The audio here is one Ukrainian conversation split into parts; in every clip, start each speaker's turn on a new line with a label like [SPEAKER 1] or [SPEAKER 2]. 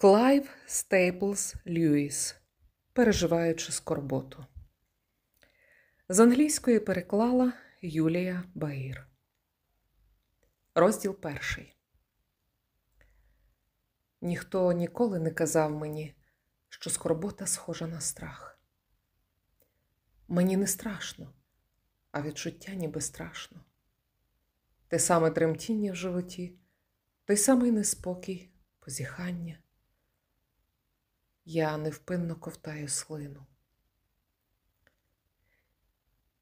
[SPEAKER 1] Клайв Стейплз Льюїс, переживаючи скорботу. З англійської переклала Юлія Баїр. Розділ перший. Ніхто ніколи не казав мені, що скорбота схожа на страх. Мені не страшно, а відчуття ніби страшно. Те саме тремтіння в животі, той самий неспокій, позіхання. Я невпинно ковтаю слину.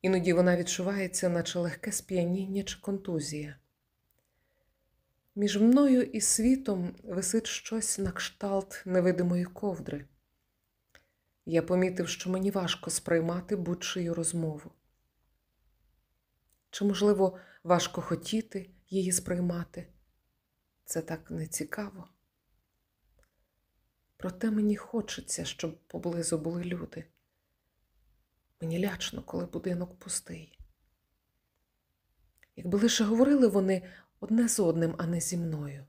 [SPEAKER 1] Іноді вона відчувається, наче легке сп'яніння чи контузія. Між мною і світом висить щось на кшталт невидимої ковдри. Я помітив, що мені важко сприймати будь-чию розмову. Чи, можливо, важко хотіти її сприймати? Це так нецікаво. Проте мені хочеться, щоб поблизу були люди. Мені лячно, коли будинок пустий. Якби лише говорили вони одне з одним, а не зі мною.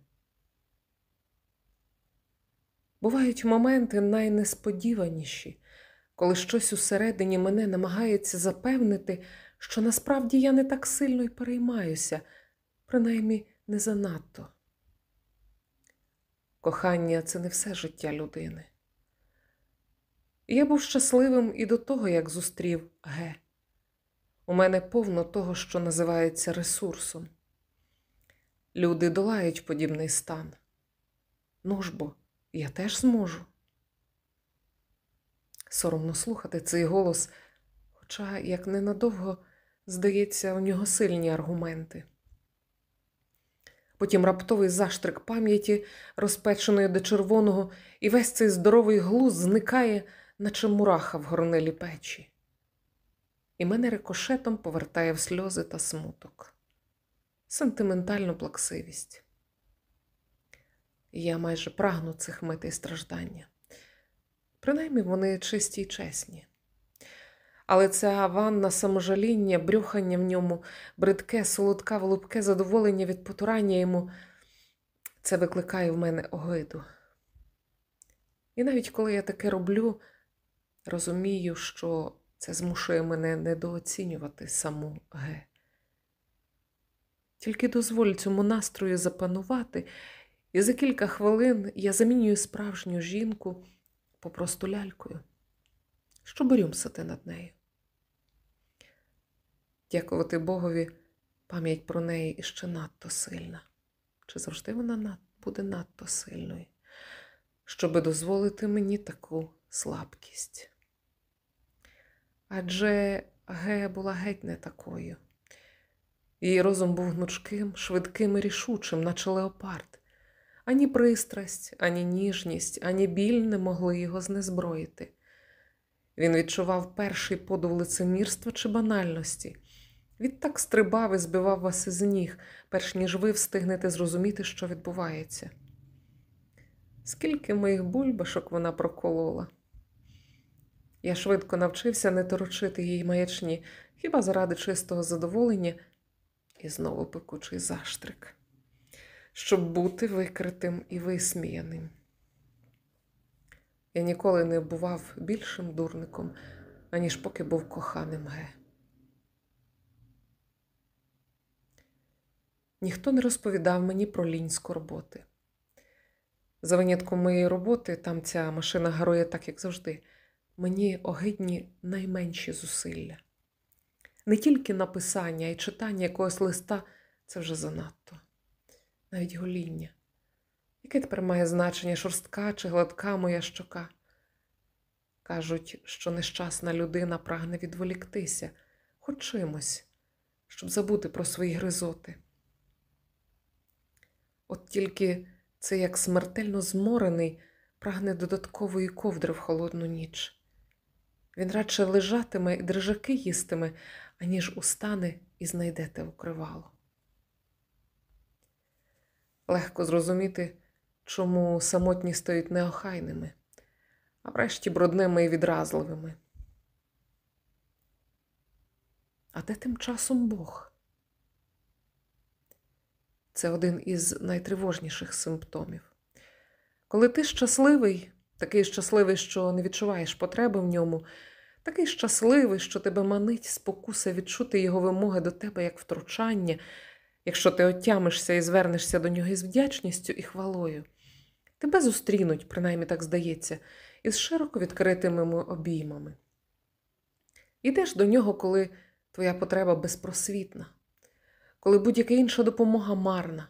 [SPEAKER 1] Бувають моменти найнесподіваніші, коли щось усередині мене намагається запевнити, що насправді я не так сильно й переймаюся, принаймні не занадто. Кохання це не все життя людини. Я був щасливим і до того, як зустрів Ге. У мене повно того, що називається ресурсом. Люди долають подібний стан. Ну ж бо, я теж зможу. Соромно слухати цей голос, хоча, як ненадовго, здається, у нього сильні аргументи. Потім раптовий заштрик пам'яті, розпеченої до червоного, і весь цей здоровий глуз зникає, наче мураха в горнилі печі. І мене рикошетом повертає в сльози та смуток, сентиментальну плаксивість. Я майже прагну цих митей страждання. Принаймні вони чисті й чесні. Але ця ванна саможаління, брюхання в ньому, бридке, солодка, волубке задоволення від потурання йому, це викликає в мене огиду. І навіть коли я таке роблю, розумію, що це змушує мене недооцінювати саму Ге. Тільки дозволь цьому настрою запанувати, і за кілька хвилин я замінюю справжню жінку попросту лялькою, що борюмсати над нею. Дякувати Богові, пам'ять про неї іще надто сильна. Чи завжди вона буде надто сильною, щоби дозволити мені таку слабкість? Адже Ге була геть не такою. Її розум був гнучким, швидким і рішучим, наче леопард. Ані пристрасть, ані ніжність, ані біль не могли його знезброїти. Він відчував перший подув лицемірства чи банальності. Відтак стрибав і збивав вас із ніг, перш ніж ви встигнете зрозуміти, що відбувається. Скільки моїх бульбашок вона проколола. Я швидко навчився не торочити їй маячні, хіба заради чистого задоволення, і знову пекучий заштрик, щоб бути викритим і висміяним. Я ніколи не бував більшим дурником, аніж поки був коханим Ге. Ніхто не розповідав мені про лінь скорботи. За винятком моєї роботи, там ця машина гарує так, як завжди, мені огидні найменші зусилля. Не тільки написання і читання якогось листа це вже занадто, навіть гоління. Яке тепер має значення шорстка чи гладка моя щока? Кажуть, що нещасна людина прагне відволіктися хоч чимось, щоб забути про свої гризоти. От тільки це як смертельно зморений, прагне додаткової ковдри в холодну ніч. Він радше лежатиме і дрижаки їстиме, аніж устане і знайдете укривало. Легко зрозуміти, чому самотні стають неохайними, а врешті брудними і відразливими. А де тим часом Бог? Це один із найтривожніших симптомів. Коли ти щасливий, такий щасливий, що не відчуваєш потреби в ньому, такий щасливий, що тебе манить спокуса відчути його вимоги до тебе як втручання, якщо ти отямишся і звернешся до нього із вдячністю і хвалою, тебе зустрінуть, принаймні так здається, із широко відкритими обіймами. Ідеш до нього, коли твоя потреба безпросвітна, коли будь-яка інша допомога марна.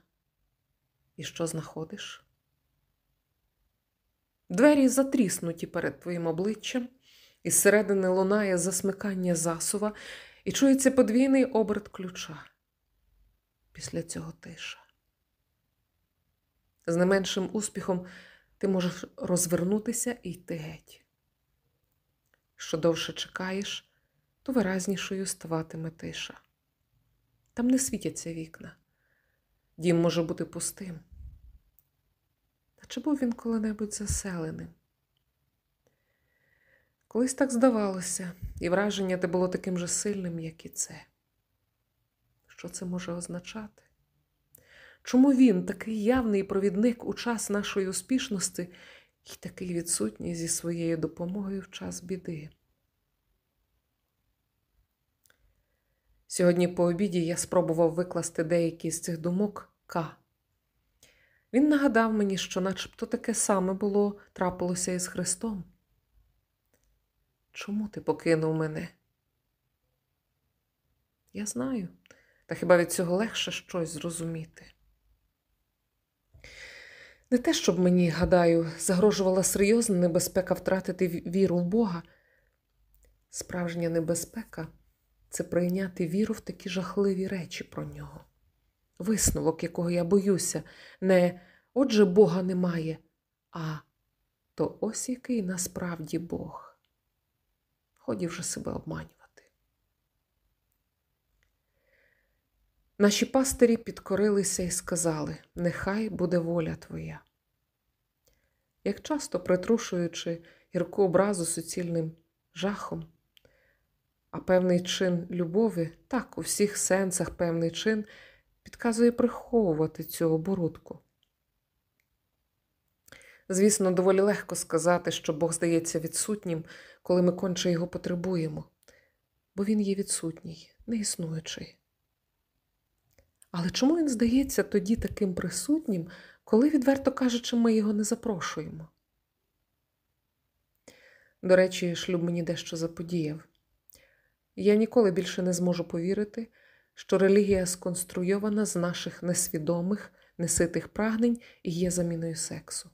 [SPEAKER 1] І що знаходиш? Двері затріснуті перед твоїм обличчям, із середини лунає засмикання засува, і чується подвійний оберт ключа. Після цього тиша. З не меншим успіхом ти можеш розвернутися і йти геть. Що довше чекаєш, то виразнішою ставатиме тиша. Там не світяться вікна. Дім може бути пустим. А чи був він коли-небудь заселеним? Колись так здавалося, і враження те було таким же сильним, як і це. Що це може означати? Чому він, такий явний провідник у час нашої успішності, і такий відсутній зі своєю допомогою в час біди? Сьогодні по обіді я спробував викласти деякі з цих думок К. Він нагадав мені, що начебто таке саме було трапилося із Христом. Чому ти покинув мене? Я знаю, та хіба від цього легше щось зрозуміти? Не те, щоб мені, гадаю, загрожувала серйозна небезпека втратити віру в Бога. Справжня небезпека це прийняти віру в такі жахливі речі про нього. Висновок, якого я боюся, не отже Бога немає, а то ось який насправді Бог. Ході вже себе обманювати. Наші пастирі підкорилися і сказали: Нехай буде воля Твоя. Як часто притрушуючи гірку образу суцільним жахом, а певний чин любові, так, у всіх сенсах певний чин, підказує приховувати цю оборудку. Звісно, доволі легко сказати, що Бог здається відсутнім, коли ми конче його потребуємо, бо він є відсутній, неіснуючий. Але чому він здається тоді таким присутнім, коли, відверто кажучи, ми його не запрошуємо? До речі, шлюб мені дещо заподіяв. Я ніколи більше не зможу повірити, що релігія сконструйована з наших несвідомих, неситих прагнень і є заміною сексу.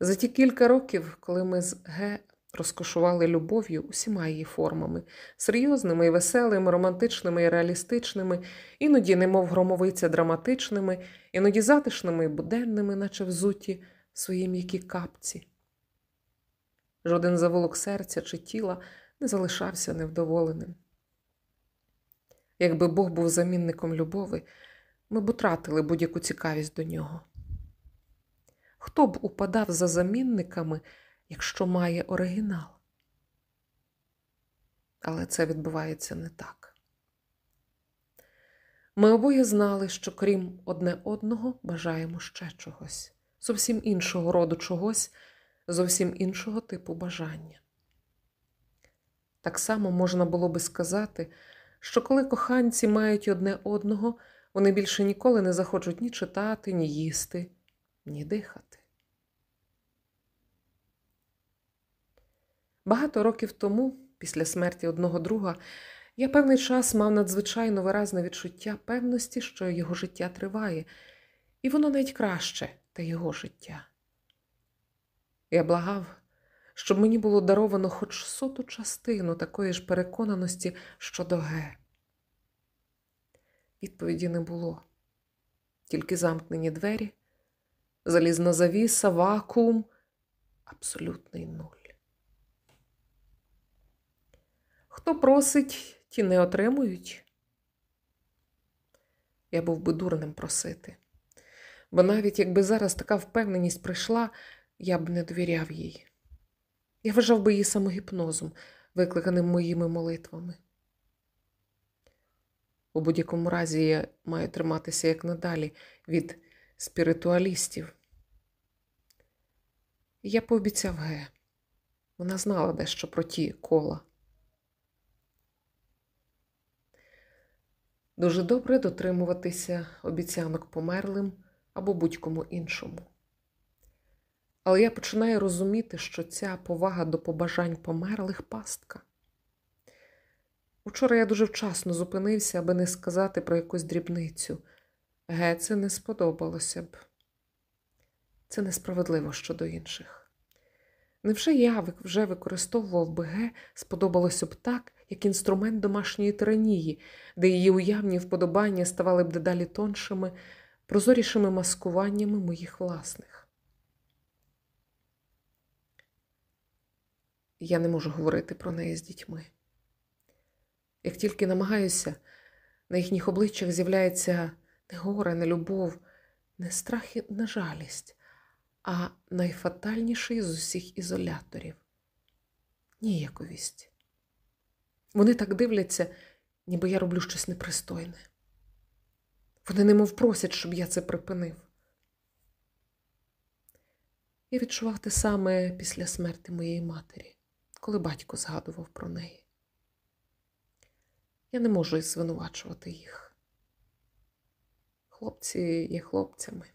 [SPEAKER 1] За ті кілька років, коли ми з Г розкошували любов'ю усіма її формами, серйозними веселими, романтичними і реалістичними, іноді, немов громовиця драматичними, іноді затишними і буденними, наче взуті свої м'які капці. Жоден заволок серця чи тіла не залишався невдоволеним. Якби Бог був замінником любові, ми б утратили будь-яку цікавість до нього. Хто б упадав за замінниками, якщо має оригінал? Але це відбувається не так. Ми обоє знали, що крім одне одного бажаємо ще чогось, зовсім іншого роду чогось, зовсім іншого типу бажання. Так само можна було би сказати, що коли коханці мають одне одного, вони більше ніколи не захочуть ні читати, ні їсти, ні дихати. Багато років тому, після смерті одного друга, я певний час мав надзвичайно виразне відчуття певності, що його життя триває, і воно навіть краще та його життя. Я благав, щоб мені було даровано хоч соту частину такої ж переконаності щодо Г. Відповіді не було, тільки замкнені двері, залізна завіса, вакуум, абсолютний нуль. Хто просить, ті не отримують. Я був би дурним просити, бо навіть якби зараз така впевненість прийшла, я б не довіряв їй. Я вважав би її самогіпнозом, викликаним моїми молитвами. У будь-якому разі я маю триматися як надалі від спіритуалістів, я пообіцяв Ге. Вона знала дещо про ті кола. Дуже добре дотримуватися обіцянок померлим або будь-кому іншому. Але я починаю розуміти, що ця повага до побажань померлих пастка. Учора я дуже вчасно зупинився, аби не сказати про якусь дрібницю. Ге, це не сподобалося б. Це несправедливо щодо інших. Невже я вже використовував би ге, сподобалося б так, як інструмент домашньої тиранії, де її уявні вподобання ставали б дедалі тоншими, прозорішими маскуваннями моїх власних? Я не можу говорити про неї з дітьми. Як тільки намагаюся, на їхніх обличчях з'являється не горе, не любов, не страх і не жалість, а найфатальніший з усіх ізоляторів ніяковість. Вони так дивляться, ніби я роблю щось непристойне. Вони немов просять, щоб я це припинив. Я відчував те саме після смерти моєї матері, коли батько згадував про неї. Я не можу і звинувачувати їх. Хлопці є хлопцями.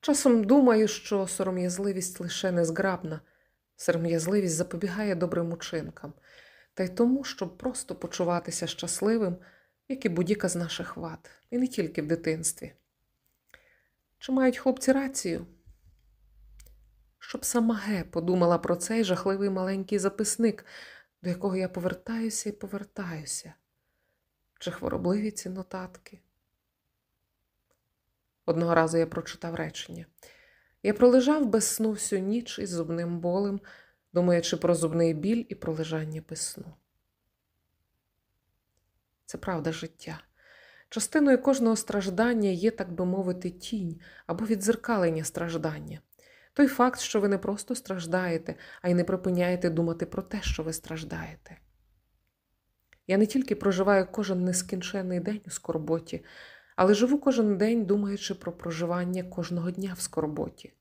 [SPEAKER 1] Часом думаю, що сором'язливість лише незграбна, сором'язливість запобігає добрим учинкам, та й тому, щоб просто почуватися щасливим, як і будь-яка з наших вад, і не тільки в дитинстві. Чи мають хлопці рацію? Щоб сама Ге подумала про цей жахливий маленький записник, до якого я повертаюся і повертаюся, чи хворобливі ці нотатки. Одного разу я прочитав речення. Я пролежав без сну всю ніч із зубним болем, думаючи про зубний біль і про лежання без сну. Це правда життя. Частиною кожного страждання є, так би мовити, тінь або відзеркалення страждання. Той факт, що ви не просто страждаєте, а й не припиняєте думати про те, що ви страждаєте. Я не тільки проживаю кожен нескінченний день у скорботі, але живу кожен день, думаючи про проживання кожного дня в скорботі.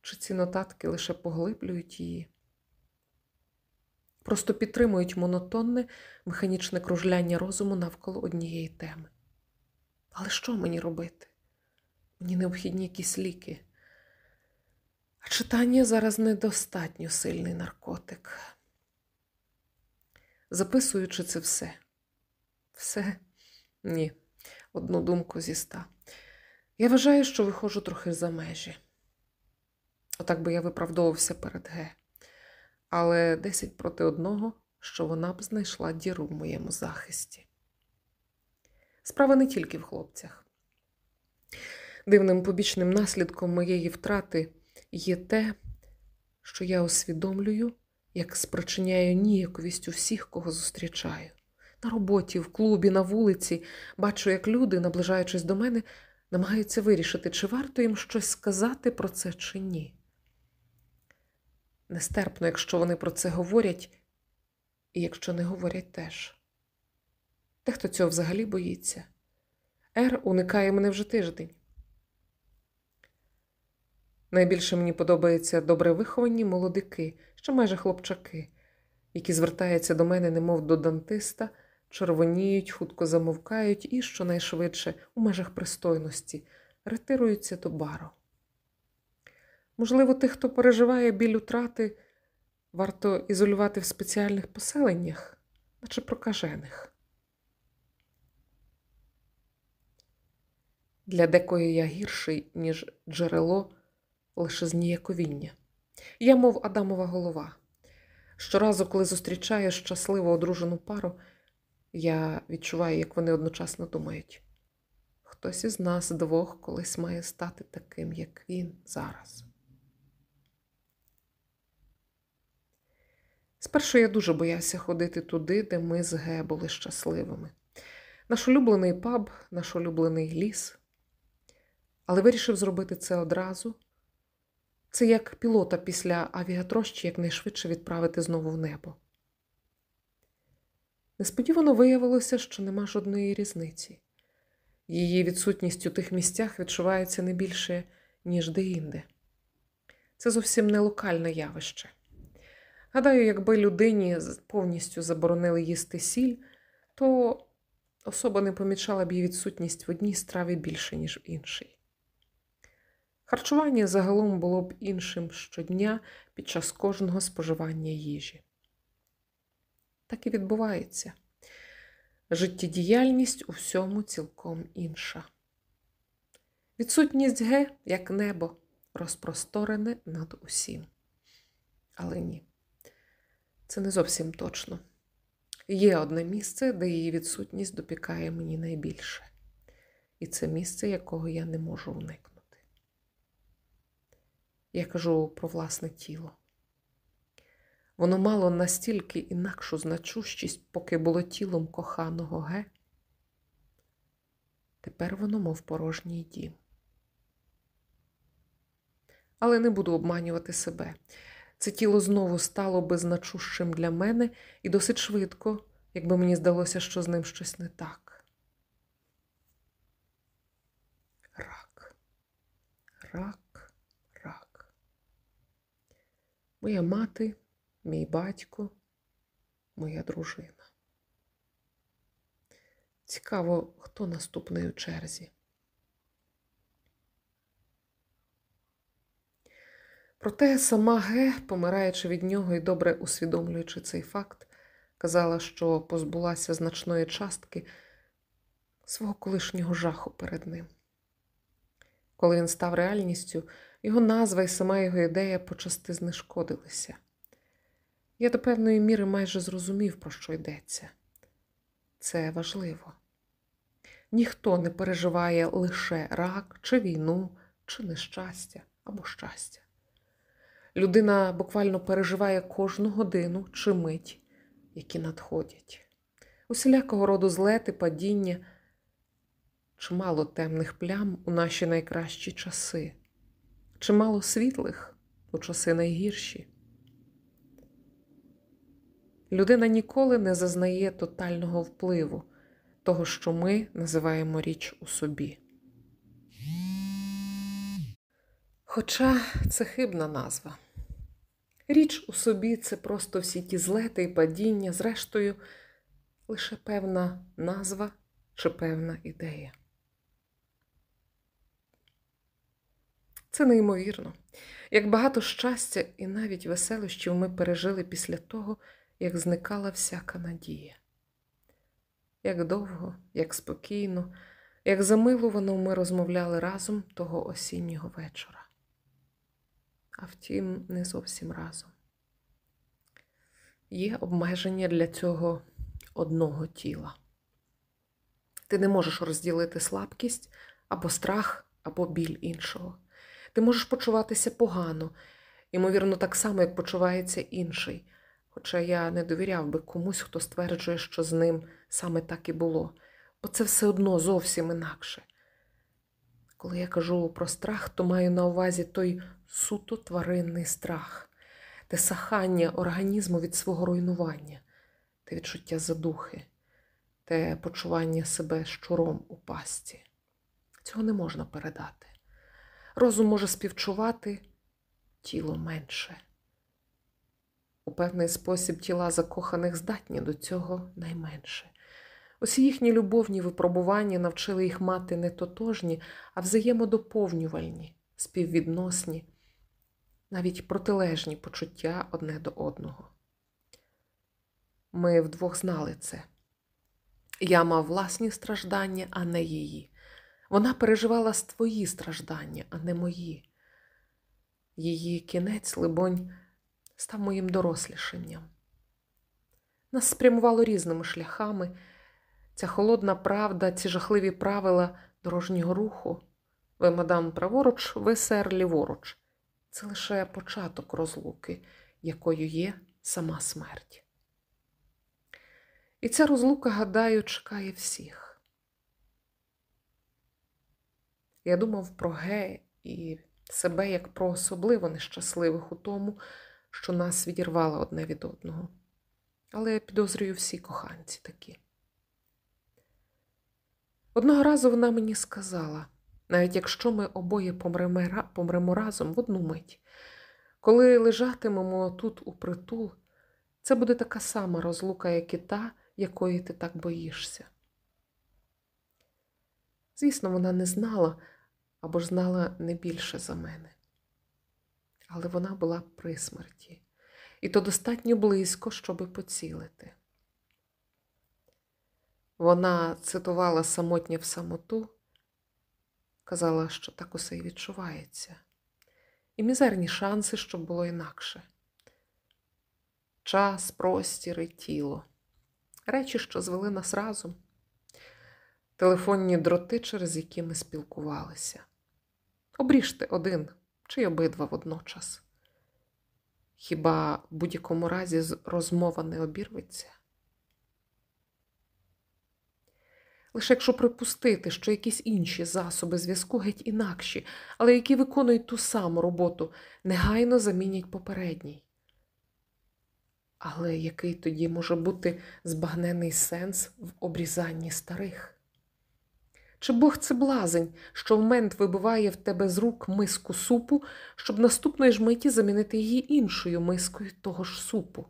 [SPEAKER 1] Чи ці нотатки лише поглиблюють її? Просто підтримують монотонне механічне кружляння розуму навколо однієї теми. Але що мені робити? Мені необхідні якісь ліки. А читання зараз недостатньо сильний наркотик. Записуючи це все, все ні одну думку зі ста. Я вважаю, що виходжу трохи за межі. Отак би я виправдовувався перед Г. Але десять проти одного, що вона б знайшла діру в моєму захисті. Справа не тільки в хлопцях. Дивним побічним наслідком моєї втрати є те, що я усвідомлюю, як спричиняю ніяковість у всіх, кого зустрічаю. На роботі, в клубі, на вулиці бачу, як люди, наближаючись до мене, намагаються вирішити, чи варто їм щось сказати про це, чи ні. Нестерпно, якщо вони про це говорять, і якщо не говорять теж. Дехто цього взагалі боїться. Ер уникає мене вже тиждень. Найбільше мені подобаються добре виховані молодики, що майже хлопчаки, які звертаються до мене, немов до дантиста червоніють, хутко замовкають і, щонайшвидше, у межах пристойності, ретируються до бару. Можливо, тих, хто переживає біль утрати, варто ізолювати в спеціальних поселеннях, наче прокажених. Для декої я гірший, ніж джерело лише зніяковіння. Я, мов Адамова голова. Щоразу, коли зустрічаю щасливо одружену пару, я відчуваю, як вони одночасно думають. Хтось із нас двох колись має стати таким, як він зараз. Спершу я дуже боявся ходити туди, де ми з Ге були щасливими. Наш улюблений паб, наш улюблений ліс. Але вирішив зробити це одразу. Це як пілота після авіатрощі якнайшвидше відправити знову в небо. Несподівано виявилося, що нема жодної різниці. Її відсутність у тих місцях відчувається не більше, ніж деінде. Це зовсім не локальне явище. Гадаю, якби людині повністю заборонили їсти сіль, то особа не помічала б її відсутність в одній страві більше, ніж в іншій. Харчування загалом було б іншим щодня під час кожного споживання їжі. Так і відбувається. Життєдіяльність у всьому цілком інша. Відсутність ге, як небо, розпросторене над усім. Але ні, це не зовсім точно. Є одне місце, де її відсутність допікає мені найбільше, і це місце, якого я не можу уникнути. Я кажу про власне тіло. Воно мало настільки інакшу значущість, поки було тілом коханого ге. Тепер воно, мов порожній дім. Але не буду обманювати себе. Це тіло знову стало безначущим для мене і досить швидко, якби мені здалося, що з ним щось не так. Рак, рак. Моя мати, мій батько, моя дружина. Цікаво, хто наступний у черзі. Проте сама Ге, помираючи від нього і добре усвідомлюючи цей факт, казала, що позбулася значної частки свого колишнього жаху перед ним. Коли він став реальністю, його назва і сама його ідея почасти знешкодилися. Я до певної міри майже зрозумів, про що йдеться. Це важливо. Ніхто не переживає лише рак, чи війну, чи нещастя або щастя. Людина буквально переживає кожну годину чи мить, які надходять. Усілякого роду злети, падіння, чимало темних плям у наші найкращі часи, чимало світлих у часи найгірші. Людина ніколи не зазнає тотального впливу того, що ми називаємо річ у собі. Хоча це хибна назва. Річ у собі це просто всі ті злети і падіння, зрештою, лише певна назва чи певна ідея. Це неймовірно, як багато щастя і навіть веселощів ми пережили після того, як зникала всяка надія. Як довго, як спокійно, як замилувано ми розмовляли разом того осіннього вечора а втім, не зовсім разом. Є обмеження для цього одного тіла. Ти не можеш розділити слабкість або страх, або біль іншого. Ти можеш почуватися погано, ймовірно, так само, як почувається інший. Хоча я не довіряв би комусь, хто стверджує, що з ним саме так і було, бо це все одно зовсім інакше. Коли я кажу про страх, то маю на увазі той суто тваринний страх, те сахання організму від свого руйнування, те відчуття задухи, те почування себе щуром у пасті. Цього не можна передати. Розум може співчувати тіло менше. У певний спосіб тіла закоханих здатні до цього найменше. Усі їхні любовні випробування навчили їх мати не тотожні, а взаємодоповнювальні, співвідносні, навіть протилежні почуття одне до одного. Ми вдвох знали це. Я мав власні страждання, а не її. Вона переживала твої страждання, а не мої. Її кінець, либонь, став моїм дорослішенням. Нас спрямувало різними шляхами. Ця холодна правда, ці жахливі правила дорожнього руху. Ви, мадам, праворуч, ви сер ліворуч. Це лише початок розлуки, якою є сама смерть. І ця розлука, гадаю, чекає всіх. Я думав про Ге і себе як про особливо нещасливих у тому, що нас відірвало одне від одного. Але я підозрюю всі коханці такі. Одного разу вона мені сказала, навіть якщо ми обоє помремо, разом в одну мить, коли лежатимемо тут у притул, це буде така сама розлука, як і та, якої ти так боїшся. Звісно, вона не знала або ж знала не більше за мене. Але вона була при смерті, і то достатньо близько, щоби поцілити. Вона цитувала самотнє в самоту, казала, що так усе і відчувається, і мізерні шанси, щоб було інакше. Час, простір і тіло. Речі, що звели нас разом, телефонні дроти, через які ми спілкувалися. Обріжте один чи обидва водночас. Хіба в будь-якому разі розмова не обірветься? Лише якщо припустити, що якісь інші засоби зв'язку геть інакші, але які виконують ту саму роботу, негайно замінять попередній. Але який тоді може бути збагнений сенс в обрізанні старих? Чи Бог це блазень, що в мент вибиває в тебе з рук миску супу, щоб наступної ж миті замінити її іншою мискою того ж супу?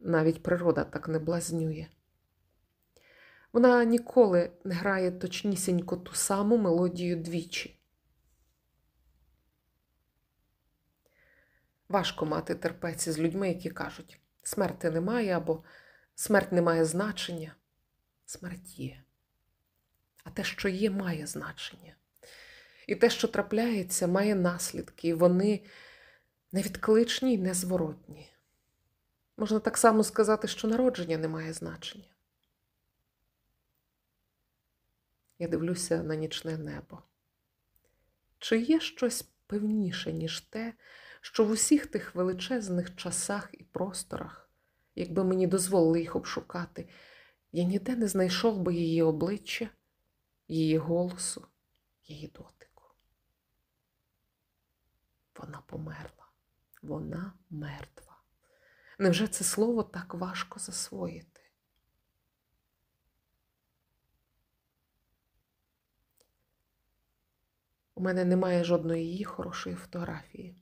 [SPEAKER 1] Навіть природа так не блазнює. Вона ніколи не грає точнісінько ту саму мелодію двічі. Важко мати терпець з людьми, які кажуть, смерти немає або смерть не має значення. Смерть є. А те, що є, має значення. І те, що трапляється, має наслідки, і вони невідкличні й незворотні. Можна так само сказати, що народження не має значення. Я дивлюся на нічне небо. Чи є щось певніше, ніж те, що в усіх тих величезних часах і просторах, якби мені дозволили їх обшукати, я ніде не знайшов би її обличчя, її голосу, її дотику. Вона померла, вона мертва. Невже це слово так важко засвоїти? У мене немає жодної її хорошої фотографії.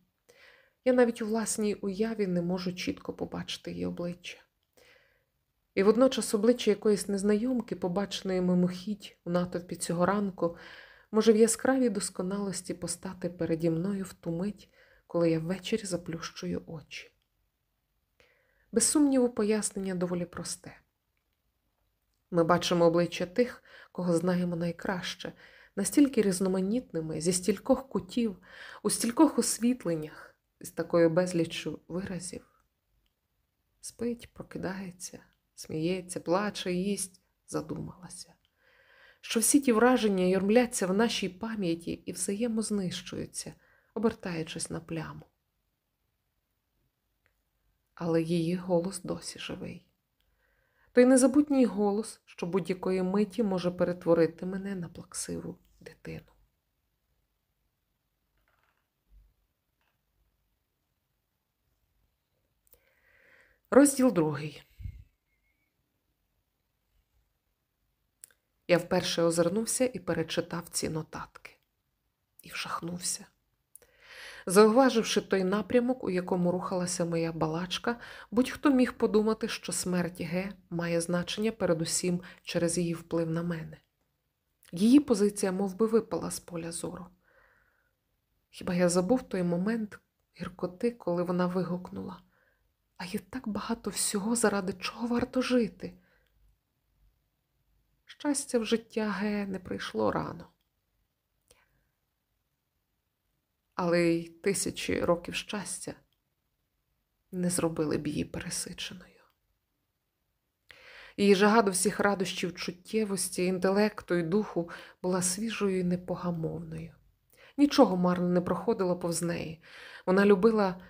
[SPEAKER 1] Я навіть у власній уяві не можу чітко побачити її обличчя. І водночас обличчя якоїсь незнайомки, побаченої мимохідь у натовпі цього ранку, може в яскравій досконалості постати переді мною в ту мить, коли я ввечері заплющую очі. Без сумніву, пояснення доволі просте. Ми бачимо обличчя тих, кого знаємо найкраще, настільки різноманітними, зі стількох кутів, у стількох освітленнях, з такою безліччю виразів. Спить, прокидається, сміється, плаче, їсть, задумалася. Що всі ті враження юрмляться в нашій пам'яті і взаємознищуються, обертаючись на пляму. Але її голос досі живий. Той незабутній голос, що будь-якої миті може перетворити мене на плаксиву дитину. Розділ другий. Я вперше озирнувся і перечитав ці нотатки. І вшахнувся. Зауваживши той напрямок, у якому рухалася моя балачка, будь-хто міг подумати, що смерть Г має значення передусім через її вплив на мене. Її позиція мов би, випала з поля зору. Хіба я забув той момент гіркоти, коли вона вигукнула, а є так багато всього, заради чого варто жити. Щастя в життя Г не прийшло рано. Але й тисячі років щастя не зробили б її пересиченою. Її жага до всіх радощів чуттєвості, інтелекту і духу була свіжою і непогамовною. Нічого марно не проходило повз неї. Вона любила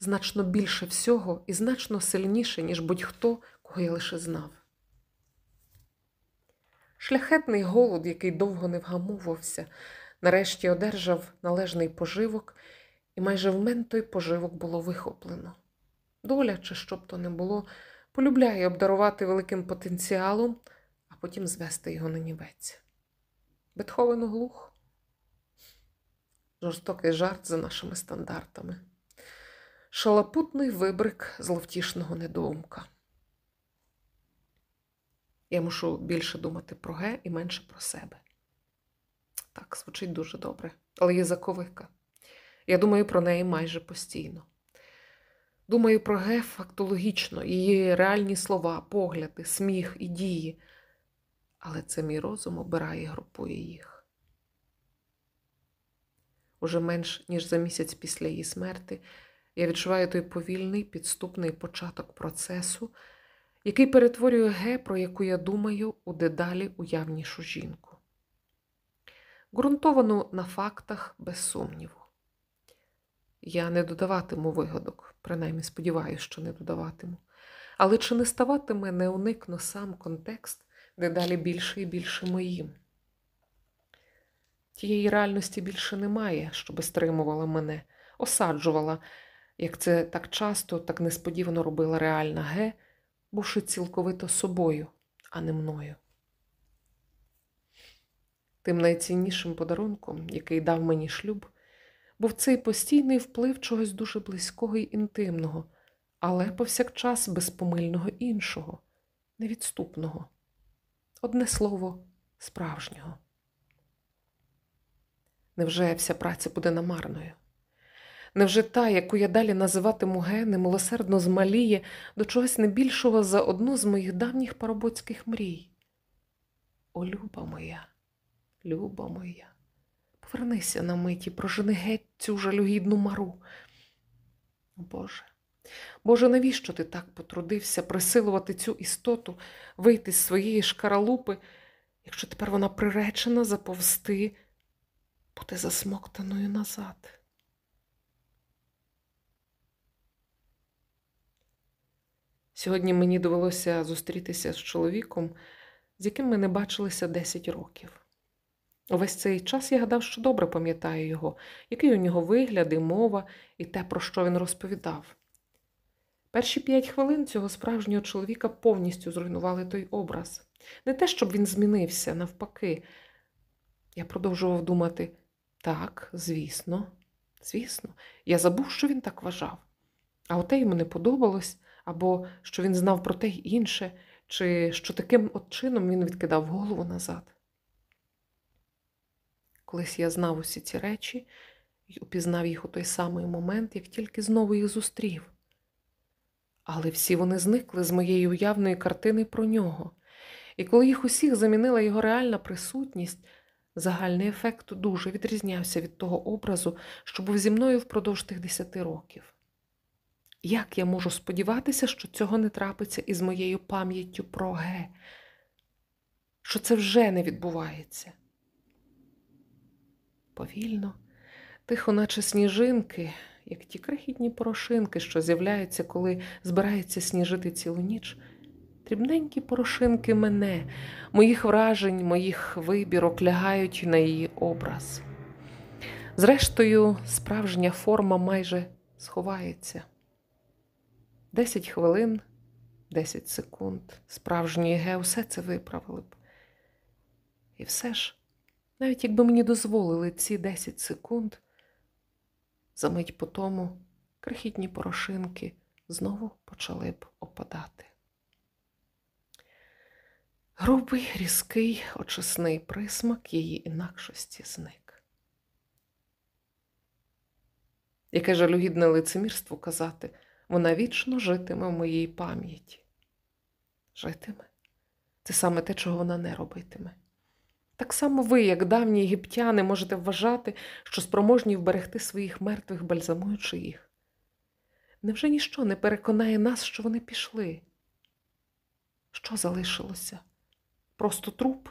[SPEAKER 1] значно більше всього і значно сильніше, ніж будь-хто, кого я лише знав. Шляхетний голод, який довго не вгамовувався, нарешті одержав належний поживок, і майже в мен той поживок було вихоплено. Доля, чи що б то не було, полюбляє обдарувати великим потенціалом, а потім звести його на нівець. Бетховен глух. Жорстокий жарт за нашими стандартами. Шалапутний вибрик зловтішного недоумка. Я мушу більше думати про Ге і менше про себе. Так, звучить дуже добре, але є заковика. Я думаю про неї майже постійно. Думаю про Ге фактологічно, її реальні слова, погляди, сміх і дії. Але це мій розум обирає і групує їх. Уже менш ніж за місяць після її смерти я відчуваю той повільний підступний початок процесу, який перетворює Ге, про яку я думаю, у дедалі уявнішу жінку. Ґрунтовану на фактах без сумніву. Я не додаватиму вигадок, принаймні сподіваюся, що не додаватиму. Але чи не ставатиме неуникно сам контекст дедалі більше і більше моїм? Тієї реальності більше немає, що стримувала мене, осаджувала, як це так часто, так несподівано робила реальна Ге, бувши цілковито собою, а не мною. Тим найціннішим подарунком, який дав мені шлюб, був цей постійний вплив чогось дуже близького й інтимного, але повсякчас безпомильного іншого, невідступного, одне слово, справжнього. Невже вся праця буде намарною? Невже та, яку я далі називатиму Ге, немилосердно змаліє до чогось не більшого за одну з моїх давніх парубоцьких мрій? О, люба моя, люба моя, повернися на миті, прожени геть цю жалюгідну мару. О, Боже, Боже, навіщо ти так потрудився присилувати цю істоту, вийти з своєї шкаралупи, якщо тепер вона приречена заповзти, бути засмоктаною назад? Сьогодні мені довелося зустрітися з чоловіком, з яким ми не бачилися 10 років. Увесь цей час я гадав, що добре пам'ятаю його, який у нього вигляд і мова, і те, про що він розповідав. Перші п'ять хвилин цього справжнього чоловіка повністю зруйнували той образ. Не те, щоб він змінився, навпаки. Я продовжував думати так, звісно, звісно, я забув, що він так вважав. А оте йому не подобалось або що він знав про те й інше, чи що таким от чином він відкидав голову назад. Колись я знав усі ці речі і упізнав їх у той самий момент, як тільки знову їх зустрів. Але всі вони зникли з моєї уявної картини про нього, і коли їх усіх замінила його реальна присутність, загальний ефект дуже відрізнявся від того образу, що був зі мною впродовж тих десяти років. Як я можу сподіватися, що цього не трапиться із моєю пам'яттю про Ге, що це вже не відбувається? Повільно, тихо, наче сніжинки, як ті крихітні порошинки, що з'являються, коли збирається сніжити цілу ніч. Дрібненькі порошинки мене, моїх вражень, моїх вибірок лягають на її образ. Зрештою, справжня форма майже сховається. Десять хвилин, десять секунд, справжній ге, усе це виправили б. І все ж, навіть якби мені дозволили ці десять секунд, за мить по тому крихітні порошинки знову почали б опадати. Грубий, різкий, очисний присмак її інакшості зник. Яке жалюгідне лицемірство казати, вона вічно житиме в моїй пам'яті. Житиме це саме те, чого вона не робитиме. Так само ви, як давні єгиптяни, можете вважати, що спроможні вберегти своїх мертвих, бальзамуючи їх. Невже ніщо не переконає нас, що вони пішли? Що залишилося? Просто труп,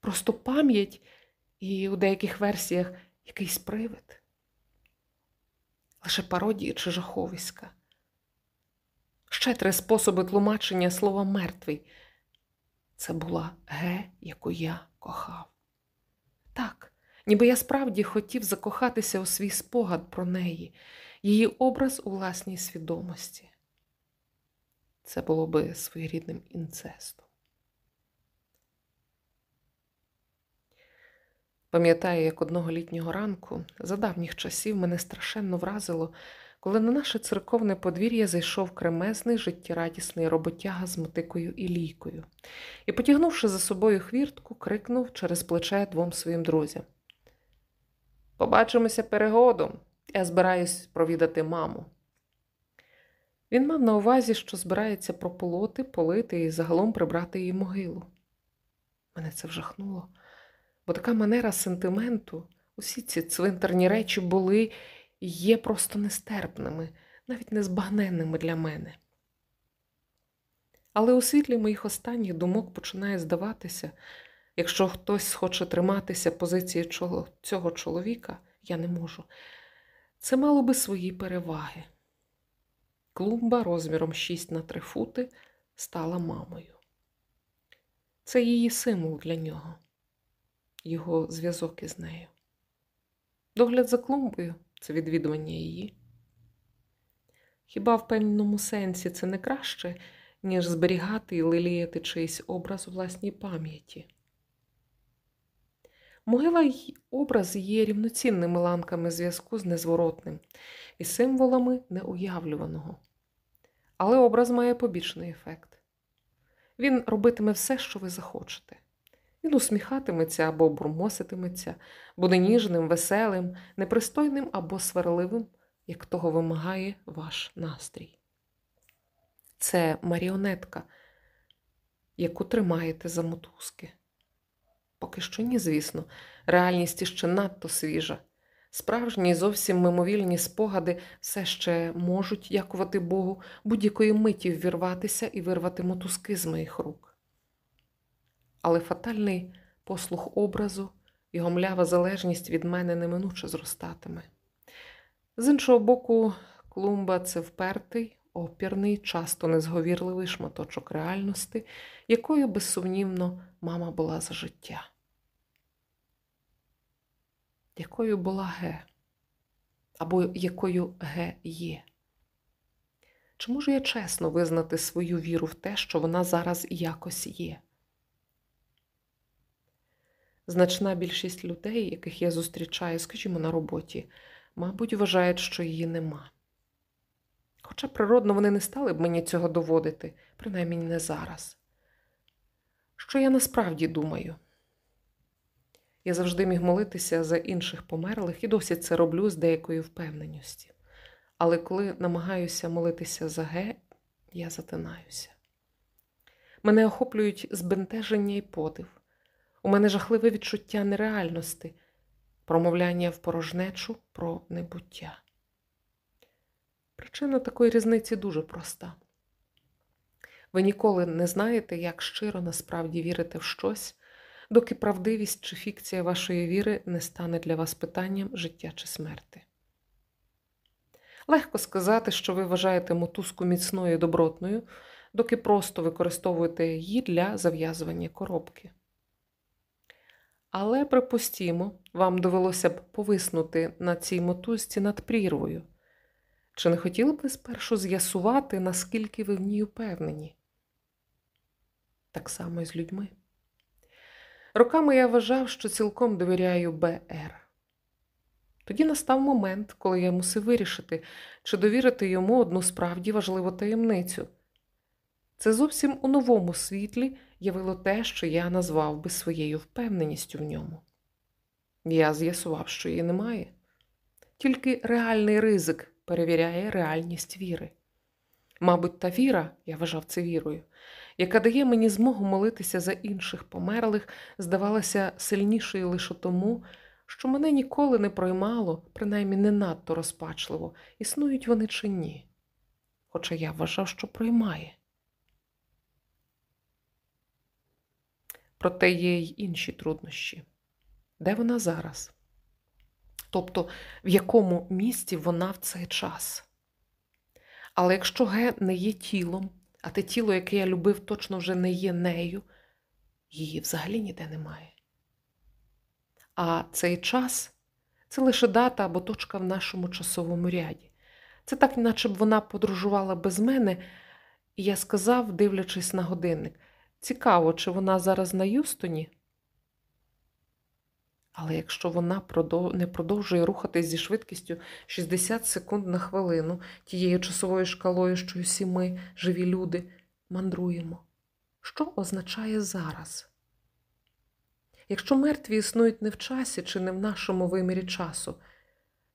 [SPEAKER 1] просто пам'ять і у деяких версіях якийсь привид, лише пародії чи жаховиська. Ще три способи тлумачення слова мертвий. Це була Ге, яку я кохав. Так, ніби я справді хотів закохатися у свій спогад про неї, її образ у власній свідомості. Це було би своєрідним інцестом. Пам'ятаю, як одного літнього ранку, за давніх часів, мене страшенно вразило, коли на наше церковне подвір'я зайшов кремезний життєрадісний роботяга з мотикою і лійкою, і, потягнувши за собою хвіртку, крикнув через плече двом своїм друзям. Побачимося перегодом. Я збираюсь провідати маму. Він мав на увазі, що збирається прополоти, полити і загалом прибрати її могилу. Мене це вжахнуло, бо така манера сентименту, усі ці цвинтарні речі були і є просто нестерпними, навіть незбагненними для мене. Але у світлі моїх останніх думок починає здаватися, якщо хтось хоче триматися позиції цього чоловіка, я не можу. Це мало би свої переваги. Клумба розміром 6 на 3 фути стала мамою. Це її символ для нього, його зв'язок із нею. Догляд за клумбою це відвідування її. Хіба в певному сенсі це не краще, ніж зберігати і леліяти чийсь образ у власній пам'яті? Могила й образ є рівноцінними ланками зв'язку з незворотним і символами неуявлюваного. Але образ має побічний ефект. Він робитиме все, що ви захочете. Він усміхатиметься або бурмоситиметься, буде ніжним, веселим, непристойним або сварливим, як того вимагає ваш настрій. Це маріонетка, яку тримаєте за мотузки. Поки що ні, звісно, реальність іще надто свіжа. Справжні зовсім мимовільні спогади все ще можуть, дякувати Богу, будь-якої миті ввірватися і вирвати мотузки з моїх рук. Але фатальний послух образу, його млява залежність від мене неминуче зростатиме. З іншого боку, клумба це впертий, опірний, часто незговірливий шматочок реальності, якою, безсумнівно, мама була за життя. Якою була Ге? Або якою Ге є? Чи можу я чесно визнати свою віру в те, що вона зараз якось є? Значна більшість людей, яких я зустрічаю, скажімо, на роботі, мабуть, вважають, що її нема. Хоча природно вони не стали б мені цього доводити, принаймні не зараз. Що я насправді думаю? Я завжди міг молитися за інших померлих і досі це роблю з деякою впевненістю. Але коли намагаюся молитися за Ге, я затинаюся. Мене охоплюють збентеження і подив. У мене жахливе відчуття нереальності, промовляння в порожнечу про небуття. Причина такої різниці дуже проста. Ви ніколи не знаєте, як щиро насправді вірите в щось, доки правдивість чи фікція вашої віри не стане для вас питанням життя чи смерти. Легко сказати, що ви вважаєте мотузку міцною і добротною, доки просто використовуєте її для зав'язування коробки. Але, припустімо, вам довелося б повиснути на цій мотузці над прірвою. Чи не хотіли б ви спершу з'ясувати, наскільки ви в ній упевнені? Так само і з людьми. Роками я вважав, що цілком довіряю БР. Тоді настав момент, коли я мусив вирішити, чи довірити йому одну справді важливу таємницю. Це зовсім у новому світлі явило те, що я назвав би своєю впевненістю в ньому. Я з'ясував, що її немає. Тільки реальний ризик перевіряє реальність віри. Мабуть, та віра, я вважав це вірою, яка дає мені змогу молитися за інших померлих, здавалася сильнішою лише тому, що мене ніколи не проймало, принаймні не надто розпачливо, існують вони чи ні. Хоча я вважав, що проймає. Проте є й інші труднощі. Де вона зараз? Тобто, в якому місці вона в цей час? Але якщо Ге не є тілом, а те тіло, яке я любив, точно вже не є нею, її взагалі ніде немає. А цей час це лише дата або точка в нашому часовому ряді. Це так, наче б вона подорожувала без мене, і я сказав, дивлячись на годинник, цікаво, чи вона зараз на Юстоні? Але якщо вона не продовжує рухатись зі швидкістю 60 секунд на хвилину, тією часовою шкалою, що усі ми, живі люди, мандруємо, що означає зараз? Якщо мертві існують не в часі чи не в нашому вимірі часу,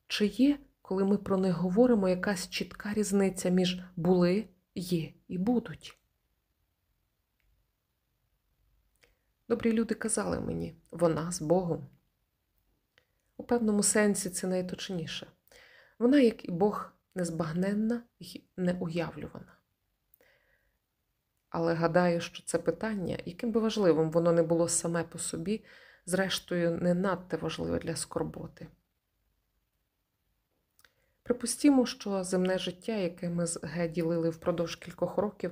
[SPEAKER 1] чи є, коли ми про них говоримо, якась чітка різниця між були, є і будуть? Добрі люди казали мені, вона з Богом. У певному сенсі це найточніше. Вона, як і Бог, незбагненна і неуявлювана. Але гадаю, що це питання, яким би важливим воно не було саме по собі, зрештою, не надто важливе для скорботи. Припустімо, що земне життя, яке ми з Ге ділили впродовж кількох років,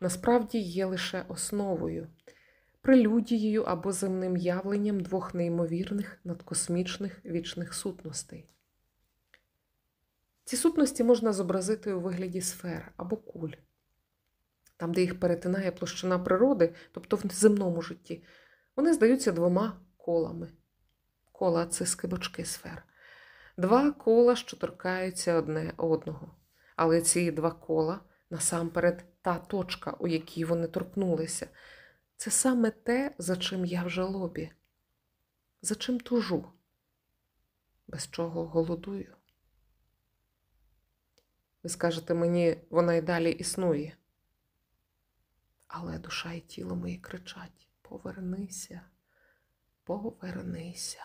[SPEAKER 1] насправді є лише основою, прелюдією або земним явленням двох неймовірних надкосмічних вічних сутностей. Ці сутності можна зобразити у вигляді сфер або куль. Там, де їх перетинає площина природи, тобто в земному житті, вони здаються двома колами. Кола це скибочки сфер. Два кола, що торкаються одне одного. Але ці два кола, насамперед, та точка, у якій вони торкнулися, це саме те, за чим я в жалобі, за чим тужу, без чого голодую. Ви скажете мені, вона й далі існує. Але душа і тіло мої кричать: повернися, повернися.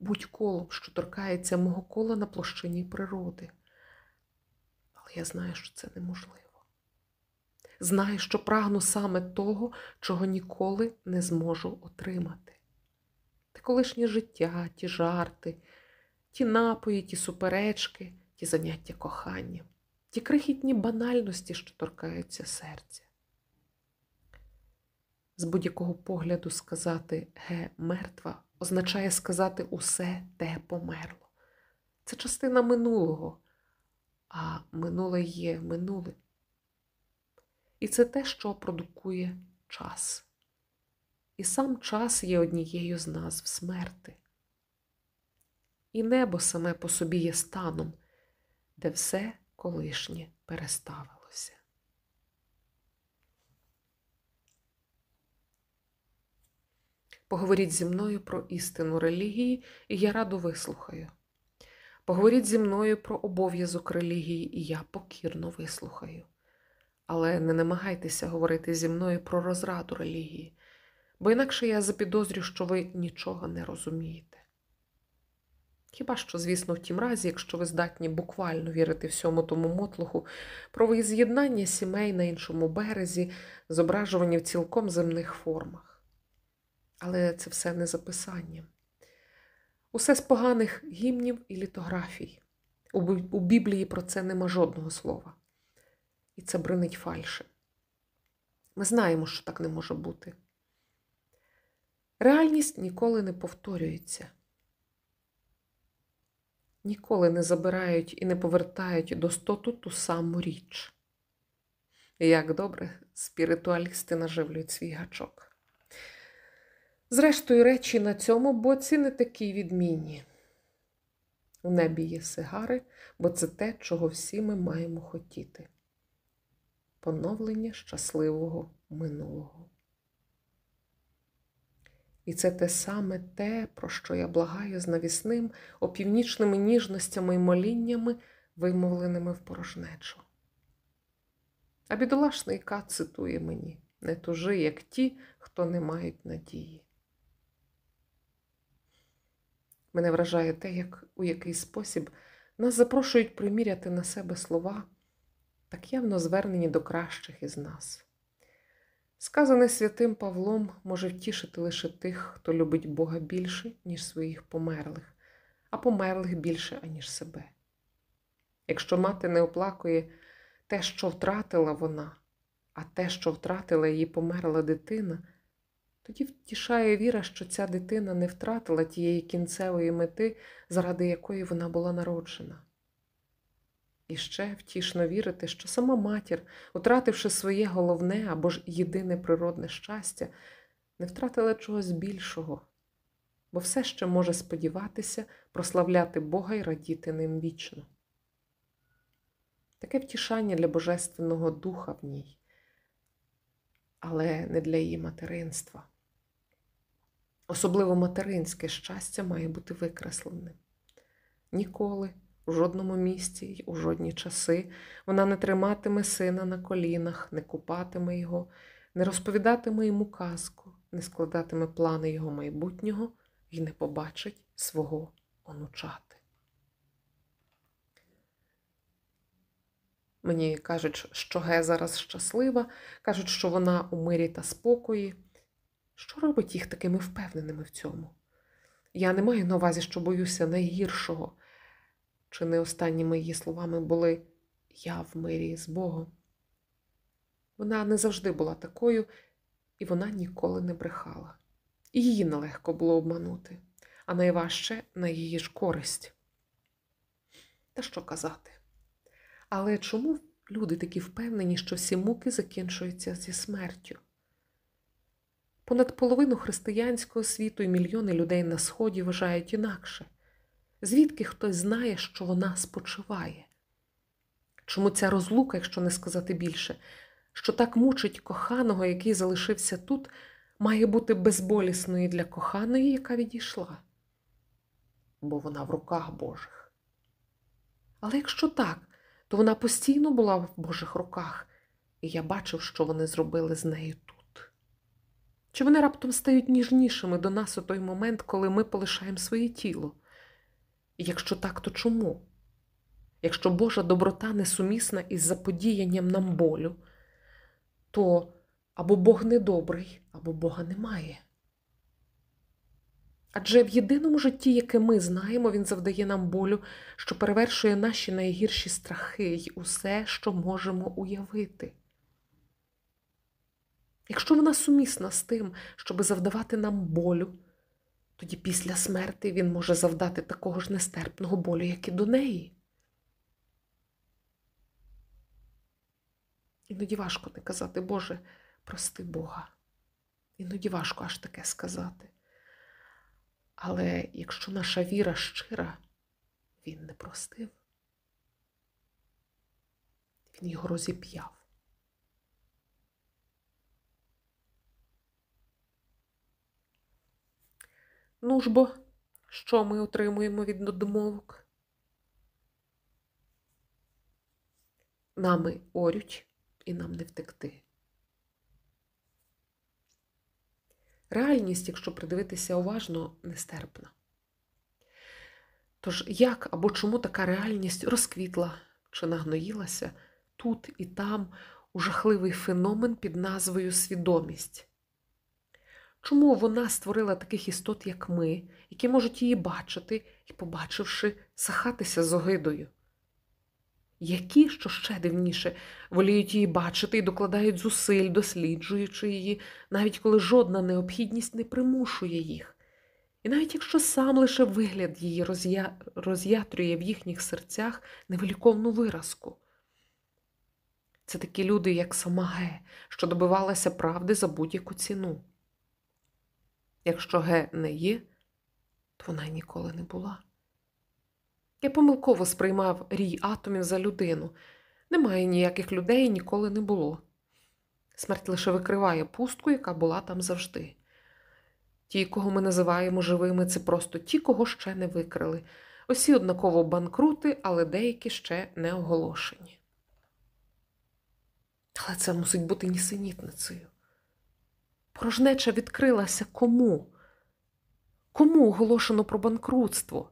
[SPEAKER 1] Будь колом, що торкається мого кола на площині природи. Але я знаю, що це неможливо. Знаю, що прагну саме того, чого ніколи не зможу отримати. Те колишнє життя, ті жарти, ті напої, ті суперечки, ті заняття коханням ті крихітні банальності, що торкаються серця. З будь-якого погляду сказати ге мертва означає сказати усе те померло. Це частина минулого, а минуле є минулим. І це те, що продукує час. І сам час є однією з назв смерти. І небо саме по собі є станом, де все колишнє переставилося. Поговоріть зі мною про істину релігії, і я радо вислухаю. Поговоріть зі мною про обов'язок релігії, і я покірно вислухаю. Але не намагайтеся говорити зі мною про розраду релігії, бо інакше я запідозрю, що ви нічого не розумієте. Хіба що, звісно, в тім разі, якщо ви здатні буквально вірити всьому тому мотлуху, про виєднання сімей на іншому березі, зображувані в цілком земних формах. Але це все не записання. Усе з поганих гімнів і літографій. У Біблії про це нема жодного слова. І це бринить фальше. Ми знаємо, що так не може бути. Реальність ніколи не повторюється ніколи не забирають і не повертають до стоту ту саму річ. Як добре спіритуалісти наживлюють свій гачок. Зрештою, речі на цьому боці не такі відмінні. У небі є сигари, бо це те, чого всі ми маємо хотіти. Поновлення щасливого минулого. І це те саме те, про що я благаю з навісним, опівнічними ніжностями і моліннями, вимовленими в порожнечу. А бідолашний Ка цитує мені не тужи, як ті, хто не мають надії. Мене вражає те, як у який спосіб нас запрошують приміряти на себе слова, так явно звернені до кращих із нас. Сказане святим Павлом може втішити лише тих, хто любить Бога більше, ніж своїх померлих, а померлих більше, аніж себе. Якщо мати не оплакує те, що втратила вона, а те, що втратила її померла дитина, тоді втішає віра, що ця дитина не втратила тієї кінцевої мети, заради якої вона була народжена. І ще втішно вірити, що сама матір, втративши своє головне або ж єдине природне щастя, не втратила чогось більшого, бо все ще може сподіватися прославляти Бога і радіти ним вічно. Таке втішання для Божественного Духа в ній, але не для її материнства. Особливо материнське щастя має бути викресленим. Ніколи, у жодному місці й у жодні часи вона не триматиме сина на колінах, не купатиме його, не розповідатиме йому казку, не складатиме плани його майбутнього і не побачить свого онучати. Мені кажуть, що Ге зараз щаслива, кажуть, що вона у мирі та спокої. Що робить їх такими впевненими в цьому? Я не маю на увазі, що боюся найгіршого. Чи не останніми її словами були Я в мирі з Богом? Вона не завжди була такою, і вона ніколи не брехала. І її нелегко було обманути, а найважче на її ж користь. Та що казати? Але чому люди такі впевнені, що всі муки закінчуються зі смертю? Понад половину християнського світу і мільйони людей на Сході вважають інакше. Звідки хтось знає, що вона спочиває? Чому ця розлука, якщо не сказати більше, що так мучить коханого, який залишився тут, має бути безболісною для коханої, яка відійшла? Бо вона в руках Божих. Але якщо так, то вона постійно була в Божих руках, і я бачив, що вони зробили з нею тут. Чи вони раптом стають ніжнішими до нас у той момент, коли ми полишаємо своє тіло? Якщо так, то чому? Якщо Божа доброта несумісна із заподіянням нам болю, то або Бог недобрий, або Бога немає. Адже в єдиному житті, яке ми знаємо, Він завдає нам болю, що перевершує наші найгірші страхи й усе, що можемо уявити. Якщо вона сумісна з тим, щоб завдавати нам болю, тоді після смерти він може завдати такого ж нестерпного болю, як і до неї. Іноді важко не казати, Боже, прости Бога. Іноді важко аж таке сказати. Але якщо наша віра щира, він не простив, він його розіп'яв. Ну ж бо, що ми отримуємо від додмовок? Нами орють і нам не втекти. Реальність, якщо придивитися уважно, нестерпна. Тож як або чому така реальність розквітла чи нагноїлася тут і там у жахливий феномен під назвою свідомість? Чому вона створила таких істот, як ми, які можуть її бачити і, побачивши, сахатися з огидою? Які, що ще дивніше, воліють її бачити і докладають зусиль, досліджуючи її, навіть коли жодна необхідність не примушує їх. І навіть якщо сам лише вигляд її роз'я... роз'ятрює в їхніх серцях невеликовну виразку. Це такі люди, як сама Ге, що добивалася правди за будь-яку ціну. Якщо Ге не є, то вона й ніколи не була. Я помилково сприймав рій атомів за людину. Немає ніяких людей ніколи не було. Смерть лише викриває пустку, яка була там завжди. Ті, кого ми називаємо живими, це просто ті, кого ще не викрили. Усі однаково банкрути, але деякі ще не оголошені. Але це мусить бути нісенітницею. Порожнеча відкрилася кому? Кому оголошено про банкрутство?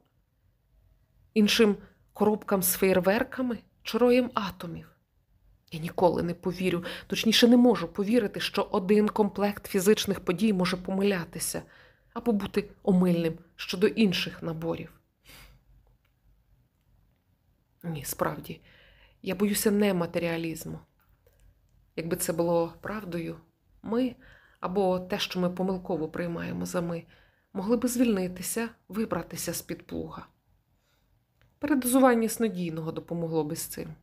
[SPEAKER 1] Іншим коробкам з феєрверками чи роєм атомів? Я ніколи не повірю, точніше, не можу повірити, що один комплект фізичних подій може помилятися або бути омильним щодо інших наборів. Ні, справді, я боюся не матеріалізму. Якби це було правдою, ми або те, що ми помилково приймаємо за ми, могли би звільнитися, вибратися з під плуга. Передозування снодійного допомогло би з цим.